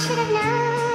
should have known.